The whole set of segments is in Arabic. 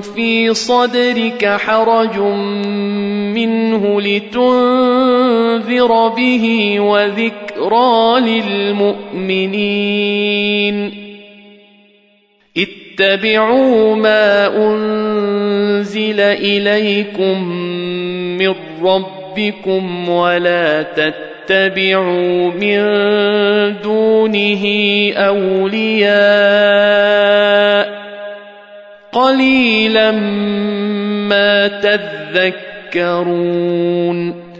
في صدرك حرج منه لتنذر به وذكرى للمؤمنين. اتبعوا ما أنزل إليكم من ربكم ولا تتبعوا من دونه أولياء قليلا ما تذكرون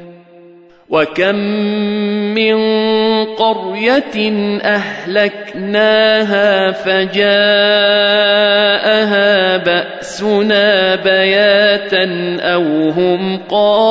وكم من قرية أهلكناها فجاءها بأسنا بياتا أو هم قائلون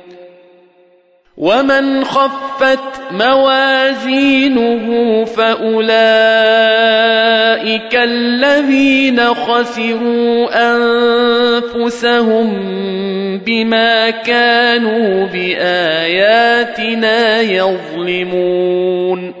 ومن خفت موازينه فاولئك الذين خسروا انفسهم بما كانوا باياتنا يظلمون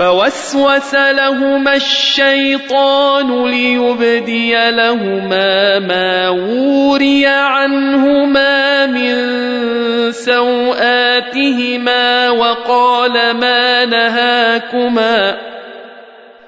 فوسوس لهما الشيطان ليبدي لهما ما وري عنهما من سوآتهما وقال ما نهاكما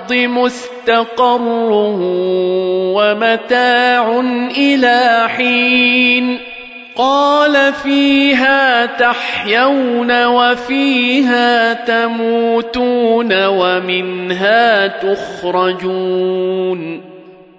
الأرض مستقر ومتاع إلى حين قال فيها تحيون وفيها تموتون ومنها تخرجون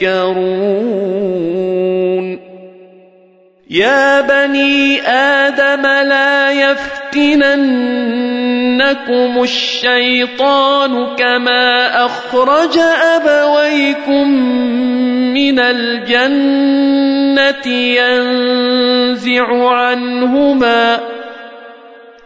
تذكرون يا بني آدم لا يفتننكم الشيطان كما أخرج أبويكم من الجنة ينزع عنهما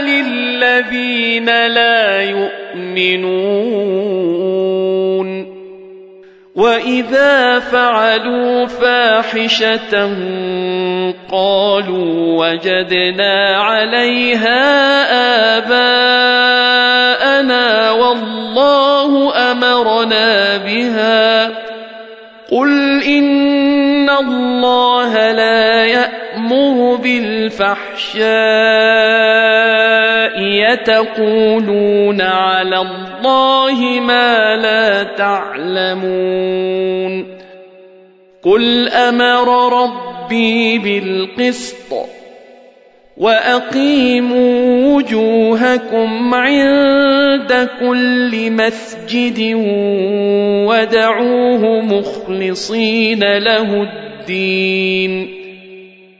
للذين لا يؤمنون وإذا فعلوا فاحشة قالوا وجدنا عليها آباءنا والله أمرنا بها قل إن الله لا يأمر بالفحشاء يتقولون على الله ما لا تعلمون. قل أمر ربي بالقسط واقيموا وجوهكم عند كل مسجد ودعوه مخلصين له الدين.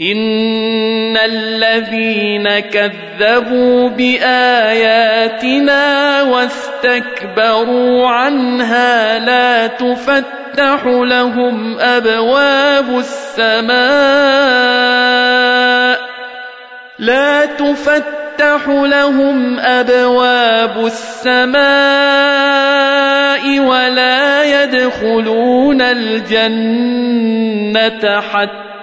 إن الذين كذبوا بآياتنا واستكبروا عنها لا تفتح لهم أبواب السماء لا تفتح لهم أبواب السماء ولا يدخلون الجنة حتى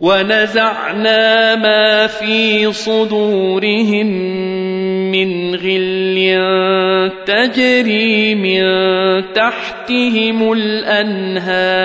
ونزعنا ما في صدورهم من غل تجري من تحتهم الأنهار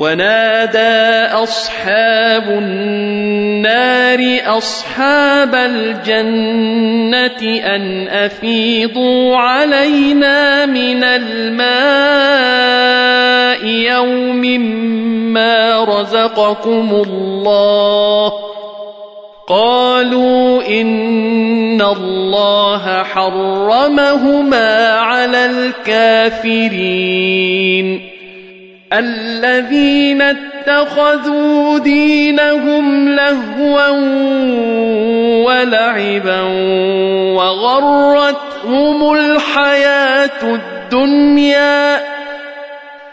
ونادى أصحاب النار أصحاب الجنة أن أفيضوا علينا من الماء يوم ما رزقكم الله قالوا إن الله حرمهما على الكافرين الذين اتخذوا دينهم لهوا ولعبا وغرتهم الحياة الدنيا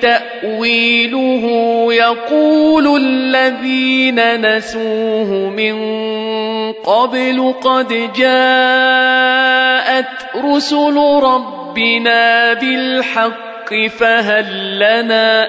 تأويله يقول الذين نسوه من قبل قد جاءت رسل ربنا بالحق فهل لنا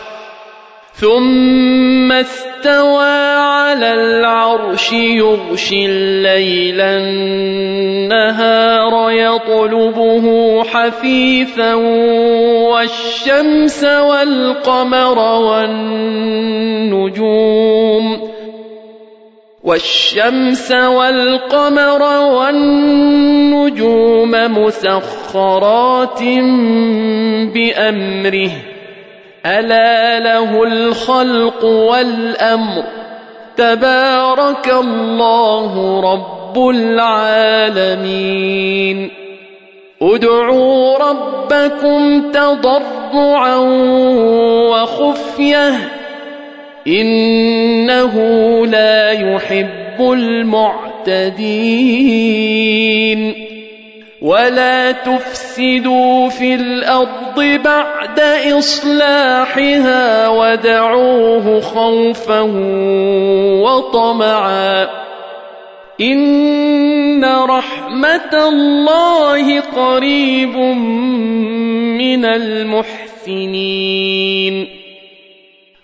ثم استوى على العرش يغشي الليل النهار يطلبه حثيثا والشمس والقمر والنجوم والشمس والقمر والنجوم مسخرات بأمره ألا له الخلق والأمر. تبارك الله رب العالمين. ادعوا ربكم تضرعا وخفية. إنه لا يحب المعتدين. ولا تفسدوا في الأرض بعد اصلاحها ودعوه خوفا وطمعا ان رحمه الله قريب من المحسنين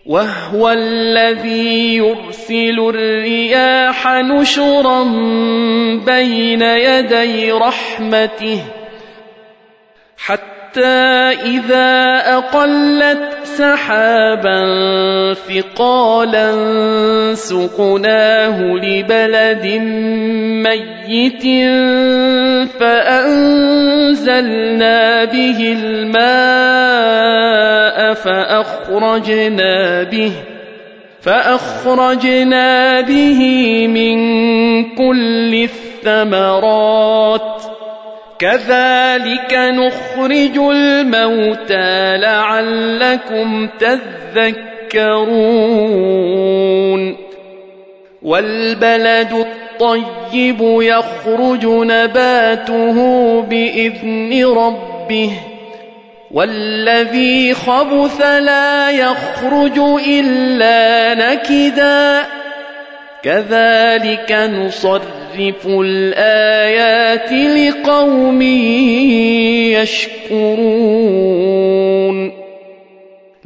وهو الذي يرسل الرياح نشرا بين يدي رحمته. حتى إذا أقلت سحابا ثقالا سقناه لبلد ميت فأنزلنا به الماء فأخرجنا به فأخرجنا به من كل الثمرات كذلك نخرج الموتى لعلكم تذكرون والبلد الطيب يخرج نباته بإذن ربه والذي خبث لا يخرج الا نكدا كذلك نصرف الآيات لقوم يشكرون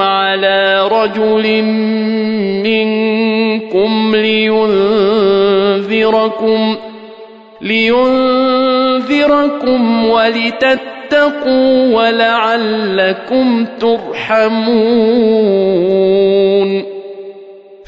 على رجل منكم لينذركم لينذركم ولتتقوا ولعلكم ترحمون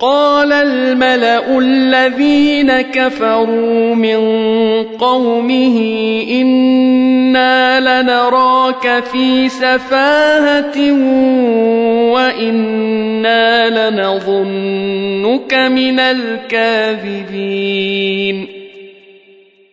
قال الملا الذين كفروا من قومه أنا لنراك في سفاهه وأنا لنظنك من الكاذبين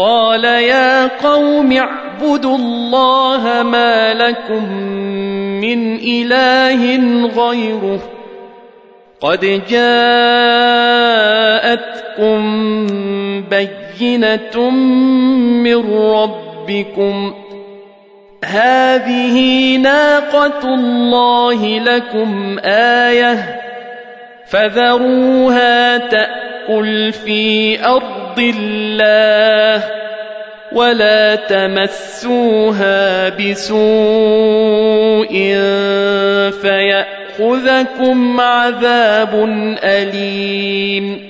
قال يا قوم اعبدوا الله ما لكم من إله غيره قد جاءتكم بينة من ربكم هذه ناقة الله لكم آية فذروها تأكل في أرض الله ولا تمسوها بسوء فيأخذكم عذاب أليم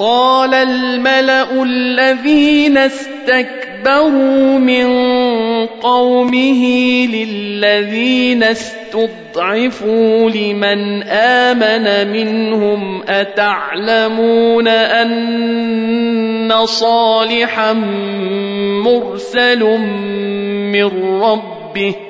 قال الملأ الذين استكبروا من قومه للذين استضعفوا لمن آمن منهم أتعلمون أن صالحا مرسل من ربه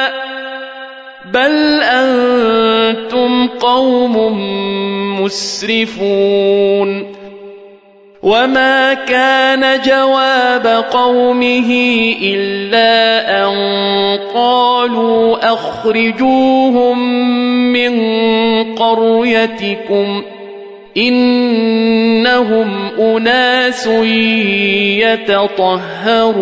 بل أنتم قوم مسرفون وما كان جواب قومه إلا أن قالوا أخرجوهم من قريتكم إنهم أناس يتطهرون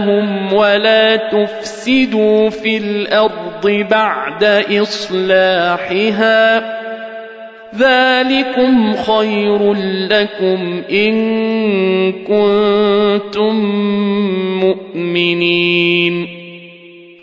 أشياءهم ولا تفسدوا في الأرض بعد إصلاحها. ذلكم خير لكم إن كنتم مؤمنين.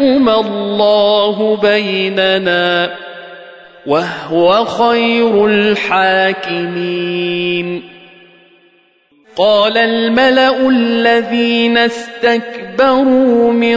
يحكم الله بيننا وهو خير الحاكمين. قال الملأ الذين استكبروا من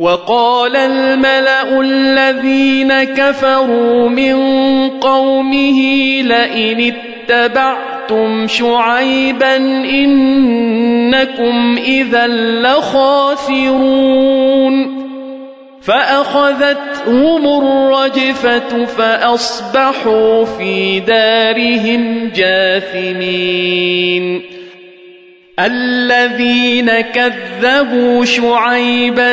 وقال الملأ الذين كفروا من قومه لئن اتبعتم شعيبا إنكم إذا لخاسرون. فأخذتهم الرجفة فأصبحوا في دارهم جاثمين. الذين كذبوا شعيبا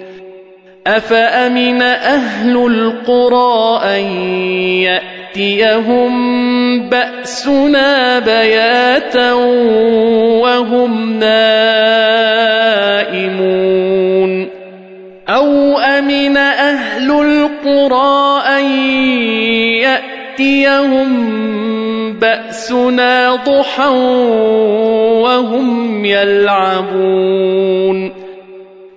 أفأمن أهل القرى أن يأتيهم بأسنا بياتا وهم نائمون أو أمن أهل القرى أن يأتيهم بأسنا ضحى وهم يلعبون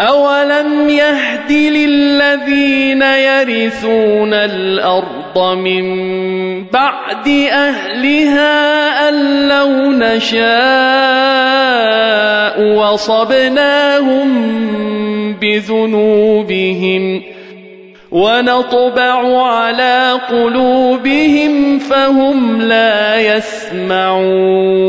أولم يهد للذين يرثون الأرض من بعد أهلها أن لو نشاء وصبناهم بذنوبهم ونطبع على قلوبهم فهم لا يسمعون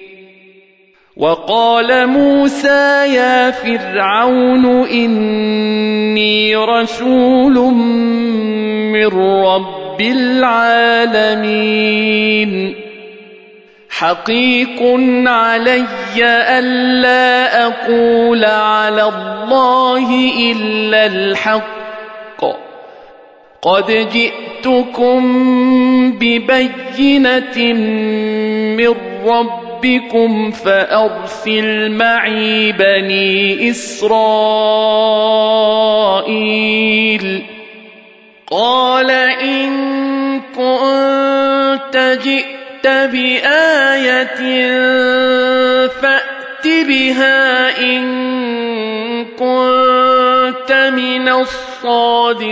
وقال موسى يا فرعون إني رسول من رب العالمين. حقيق علي ألا أقول على الله إلا الحق. قد جئتكم ببينة من رب ربكم فأرسل معي بني إسرائيل. قال إن كنت جئت بآية فأت بها إن كنت من الصادقين.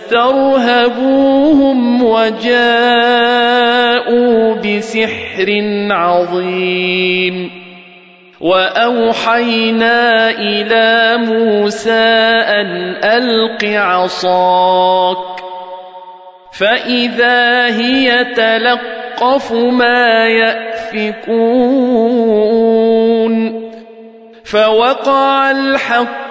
واسترهبوهم وجاءوا بسحر عظيم وأوحينا إلى موسى أن ألق عصاك فإذا هي تلقف ما يأفكون فوقع الحق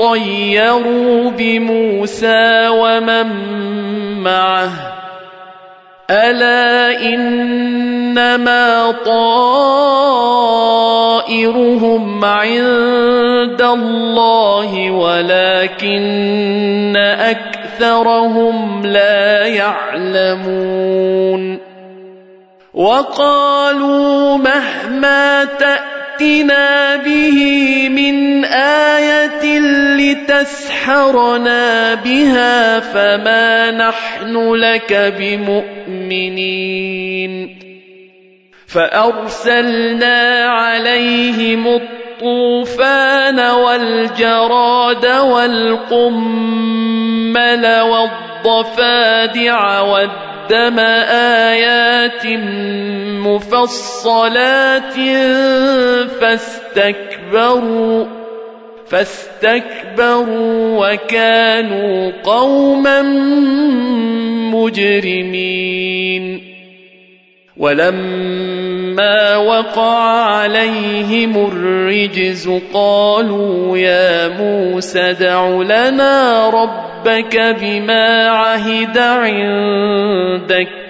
طيروا بموسى ومن معه. ألا إنما طائرهم عند الله ولكن أكثرهم لا يعلمون. وقالوا مهما تأتي تأتنا به من آية لتسحرنا بها فما نحن لك بمؤمنين فأرسلنا عليهم الطوفان والجراد والقمل والضفادع والدين قدم آيات مفصلات فاستكبروا فاستكبروا وكانوا قوما مجرمين. ولما وقع عليهم الرجز قالوا يا موسى دع لنا ربك بما عهد عندك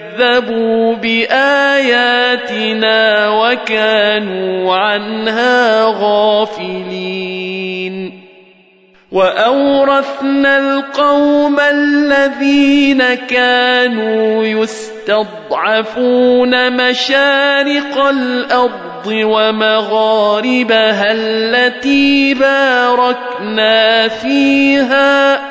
كذبوا بآياتنا وكانوا عنها غافلين. وأورثنا القوم الذين كانوا يستضعفون مشارق الأرض ومغاربها التي باركنا فيها.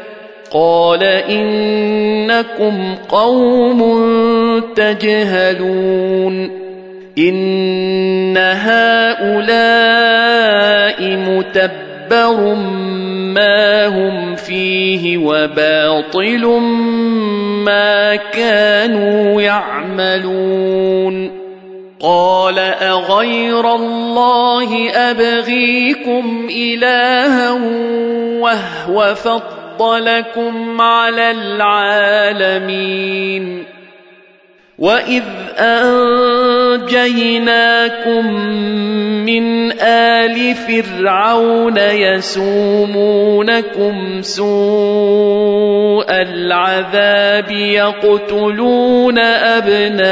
قال إنكم قوم تجهلون إن هؤلاء متبر ما هم فيه وباطل ما كانوا يعملون قال أغير الله أبغيكم إلها وهو فضلكم على العالمين. وإذ أنجيناكم من آل فرعون يسومونكم سوء العذاب يقتلون أبناءكم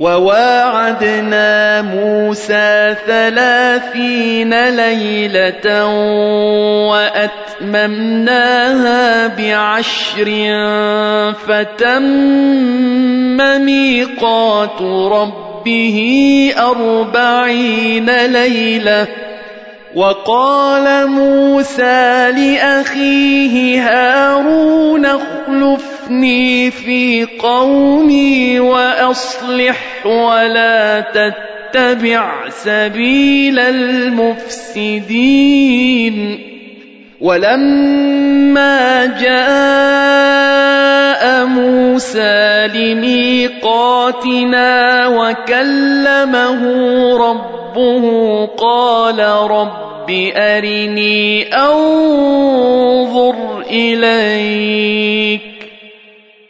وواعدنا موسى ثلاثين ليلة وأتممناها بعشر فتم ميقات ربه أربعين ليلة وقال موسى لأخيه هارون اخلفني في قومي وأصلح ولا تتبع سبيل المفسدين. ولما جاء موسى لميقاتنا وكلمه ربه قال رب أرني أنظر إليك.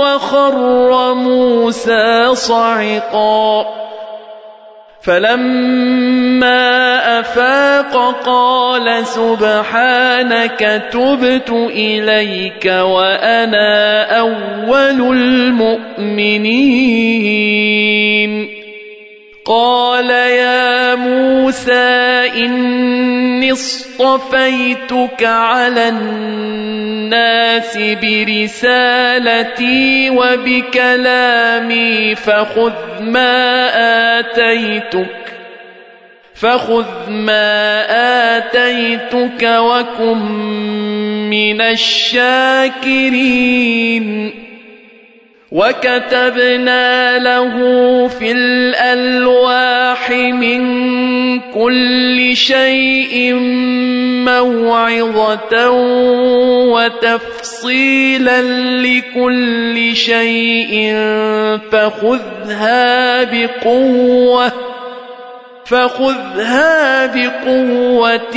وخر موسى صعقا. فلما أفاق قال سبحانك تبت إليك وأنا أول المؤمنين. قال يا موسى إني اصطفيتك على الناس برسالتي وبكلامي فخذ ما آتيتك فخذ ما آتيتك وكن من الشاكرين. وكتبنا له في الالواح من كل شيء موعظه وتفصيلا لكل شيء فخذها بقوه فخذها بقوه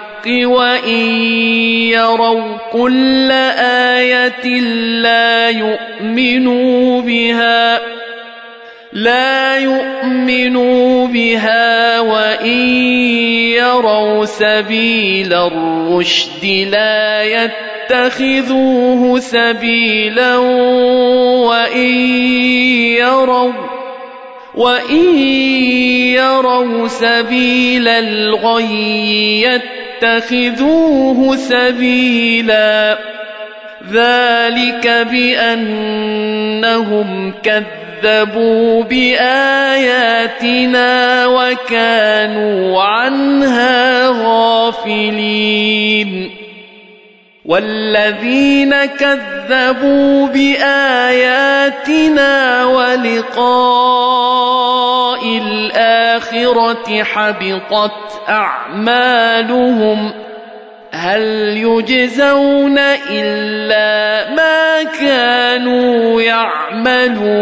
وإن يروا كل آية لا يؤمنوا بها لا يؤمنوا بها وإن يروا سبيل الرشد لا يتخذوه سبيلا وإن يروا وإن يروا سبيل الغي يتخذوه سبيلا. ذلك بأنهم كذبوا بآياتنا وكانوا عنها غافلين. والذين كذبوا بآياتنا ولقاء الآخرة حبطت أعمالهم ۖ هل يجزون إلا ما كانوا يعملون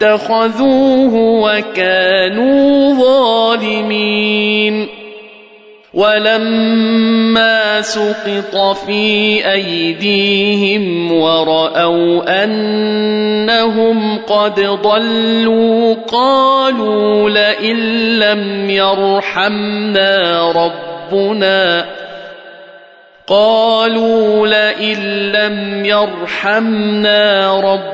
اتخذوه وكانوا ظالمين. ولما سقط في أيديهم ورأوا أنهم قد ضلوا قالوا لئن لم يرحمنا ربنا. قالوا لئن لم يرحمنا ربنا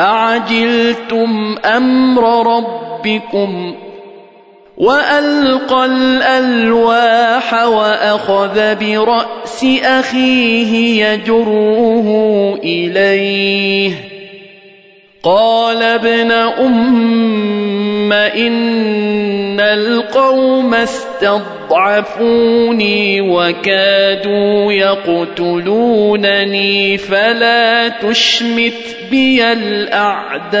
أعجلتم أمر ربكم وألقى الألواح وأخذ برأس أخيه يجره إليه قال ابن أم إن القوم استضعفوني وكادوا يقتلونني فلا تشمت بي الأعداء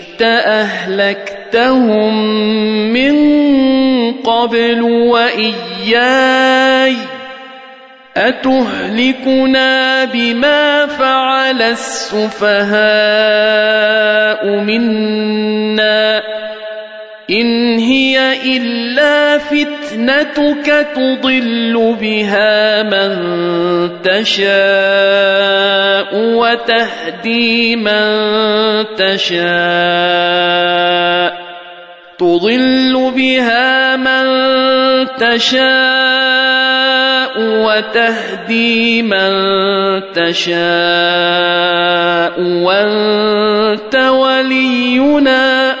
أهلكتهم من قبل وإياي أتهلكنا بما فعل السفهاء منا إن هي إلا فتنتك تضل بها من تشاء وتهدي من تشاء. تضل بها من تشاء وتهدي من تشاء. وأنت ولينا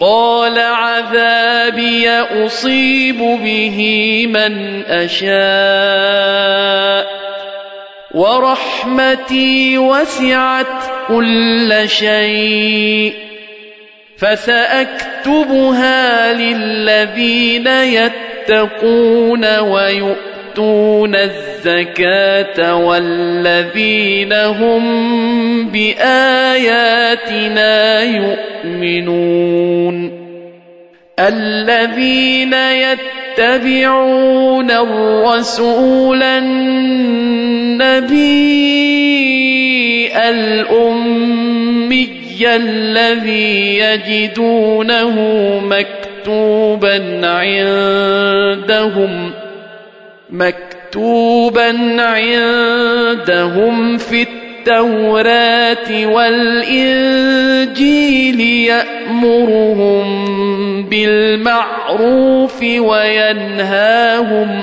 قال عذابي أصيب به من أشاء ورحمتي وسعت كل شيء فسأكتبها للذين يتقون ويؤتون الزكاة والذين هم بآياتنا يؤمنون. الذين يتبعون الرسول النبي الأمي الذي يجدونه مكتوبا عندهم مكتوبا عندهم في التوراة والإنجيل يأمرهم بالمعروف وينهاهم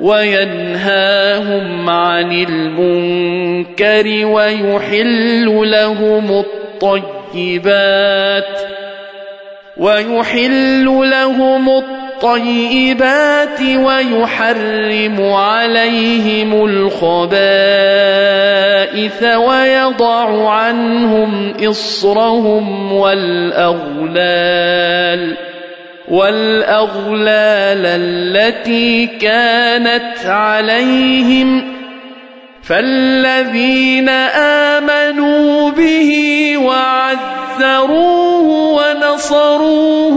وينهاهم عن المنكر ويحل لهم الطيبات ويحل لهم الطيبات ويحرم عليهم الخبائث ويضع عنهم إصرهم والأغلال والأغلال التي كانت عليهم فالذين آمنوا به وعزروه ونصروه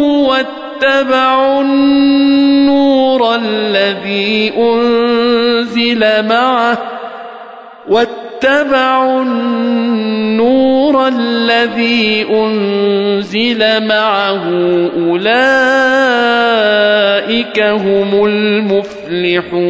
واتبعوا النور الذي أنزل معه. واتبعوا النور الذي أنزل معه. أولئك هم المفلحون.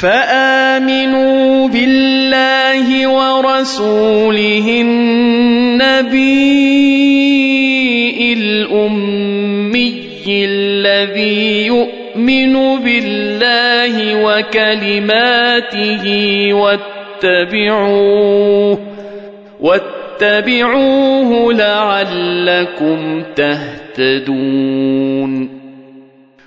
فآمنوا بالله ورسوله النبي الأمي الذي يؤمن بالله وكلماته واتبعوه واتبعوه لعلكم تهتدون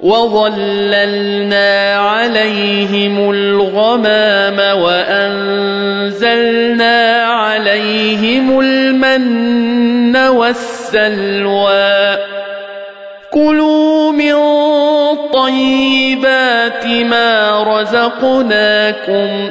وظللنا عليهم الغمام وأنزلنا عليهم المن والسلوى. كلوا من طيبات ما رزقناكم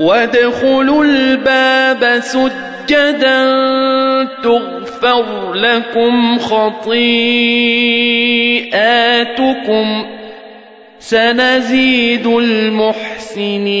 وادخلوا الباب سجدا تغفر لكم خطيئاتكم سنزيد المحسنين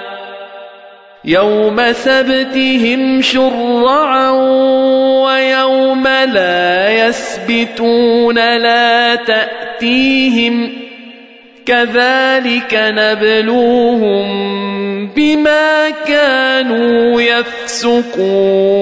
يوم سبتهم شرعا ويوم لا يسبتون لا تأتيهم كذلك نبلوهم بما كانوا يفسقون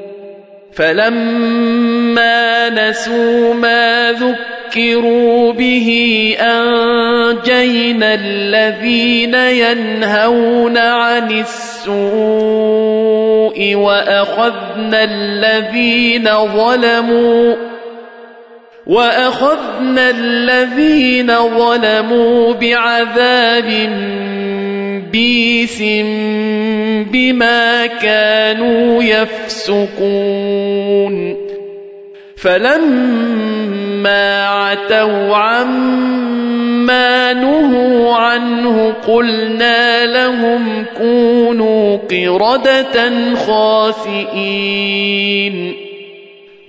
فلما نسوا ما ذكروا به انجينا الذين ينهون عن السوء واخذنا الذين ظلموا واخذنا الذين ظلموا بعذاب بيس بما كانوا يفسقون. فلما عتوا عما نهوا عنه قلنا لهم كونوا قردة خاسئين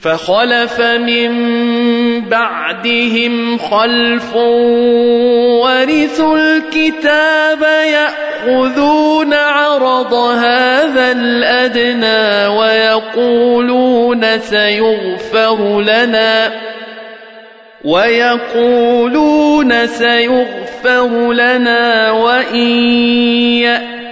فخلف من بعدهم خلف ورثوا الكتاب يأخذون عرض هذا الأدنى ويقولون سيغفر لنا ويقولون سيغفر لنا وإن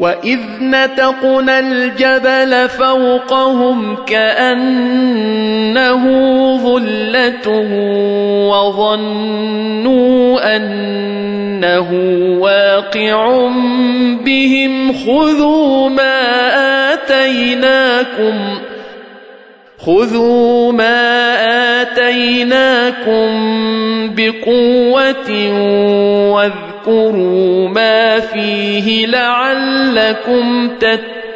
واذ نتقنا الجبل فوقهم كانه ظله وظنوا انه واقع بهم خذوا ما آتيناكم خذوا ما آتيناكم بقوة واذكروا ما فيه لعلكم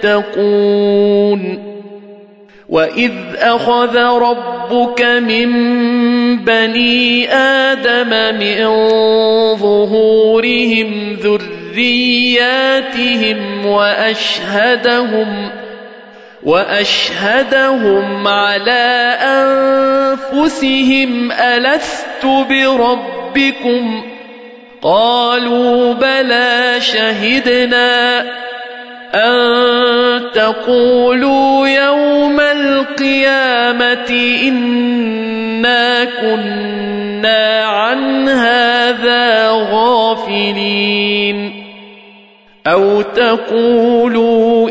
تتقون وإذ أخذ ربك من بني آدم من ظهورهم ذرياتهم وأشهدهم وأشهدهم على أنفسهم ألست بربكم قالوا بلى شهدنا أن تقولوا يوم القيامة إنا كنا عن هذا غافلين أو تقولوا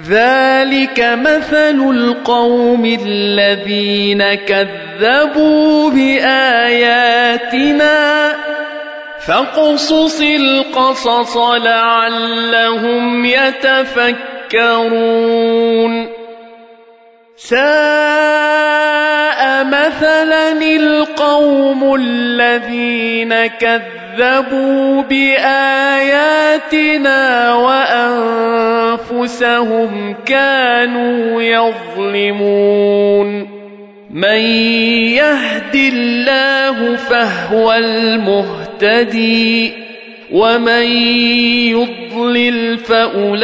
ذلك مثل القوم الذين كذبوا بآياتنا فاقصص القصص لعلهم يتفكرون ساء مثلا القوم الذين كذبوا باياتنا وانفسهم كانوا يظلمون من يهد الله فهو المهتدي ومن يضلل فاولئك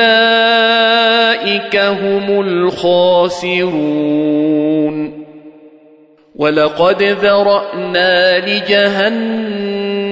هم الخاسرون ولقد ذرانا لجهنم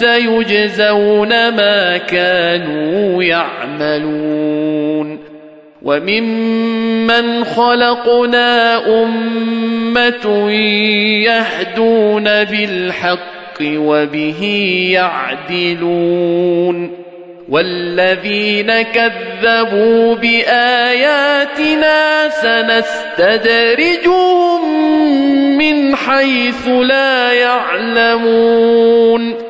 سيجزون ما كانوا يعملون. وممن خلقنا أمة يهدون بالحق وبه يعدلون. والذين كذبوا بآياتنا سنستدرجهم من حيث لا يعلمون.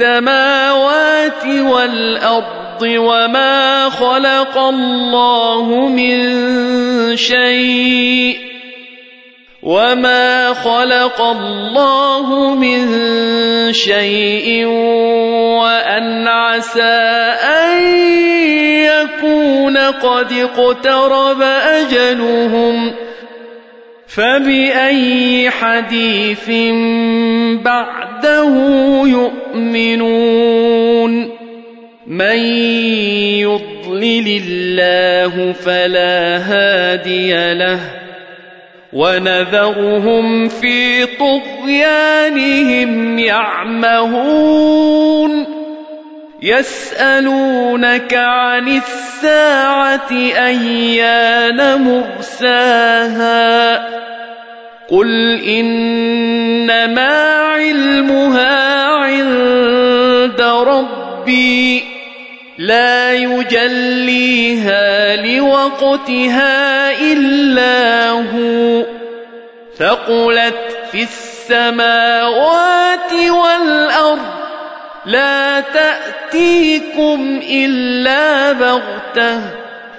السماوات والأرض وما خلق الله من شيء وما خلق الله من شيء وأن عسى أن يكون قد اقترب أجلهم فبأي حديث بعده يؤمنون من يضلل الله فلا هادي له ونذرهم في طغيانهم يعمهون يسالونك عن الساعة ايان مرساها قل انما علمها عند ربي لا يجليها لوقتها الا هو ثقلت في السماوات والارض لا تاتيكم الا بغته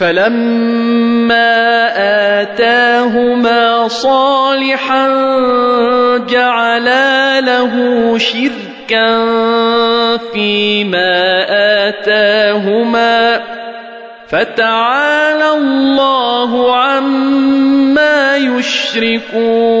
فلما آتاهما صالحا جعلا له شركا فيما آتاهما فتعالى الله عما يشركون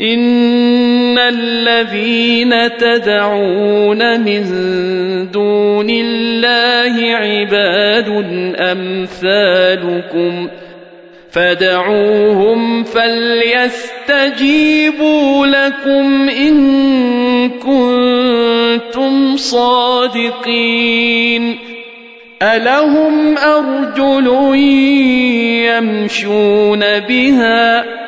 إن الذين تدعون من دون الله عباد أمثالكم فدعوهم فليستجيبوا لكم إن كنتم صادقين ألهم أرجل يمشون بها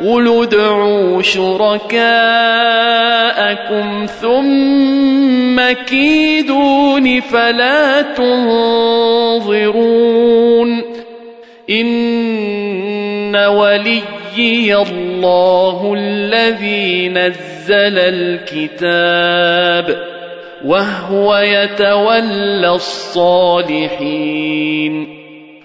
قل ادعوا شركاءكم ثم كيدون فلا تنظرون إن وليي الله الذي نزل الكتاب وهو يتولى الصالحين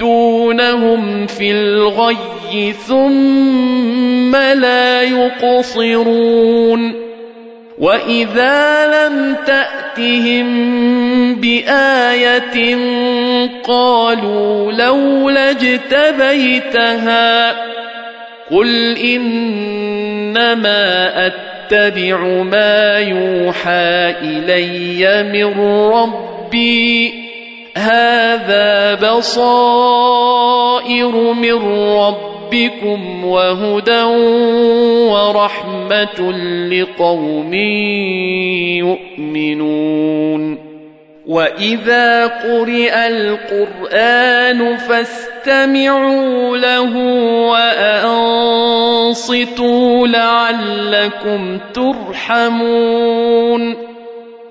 يمدونهم في الغي ثم لا يقصرون وإذا لم تأتهم بآية قالوا لولا اجتبيتها قل إنما أتبع ما يوحى إلي من ربي ربي هذا بصائر من ربكم وهدى ورحمة لقوم يؤمنون. وإذا قرئ القرآن فاستمعوا له وأنصتوا لعلكم ترحمون.